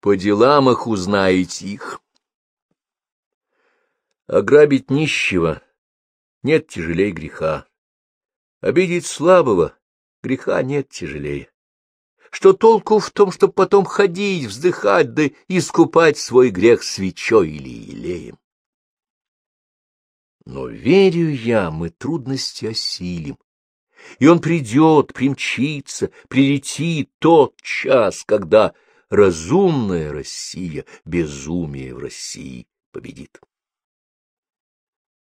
По делам их узнаете их. Ограбить нищего нет тяжелее греха. Обидеть слабого греха нет тяжелее. Что толку в том, чтобы потом ходить, вздыхать, да искупать свой грех свечой или елеем? Но верю я, мы трудности осилим, и он придет, примчится, прилетит тот час, когда разумная Россия безумие в России победит.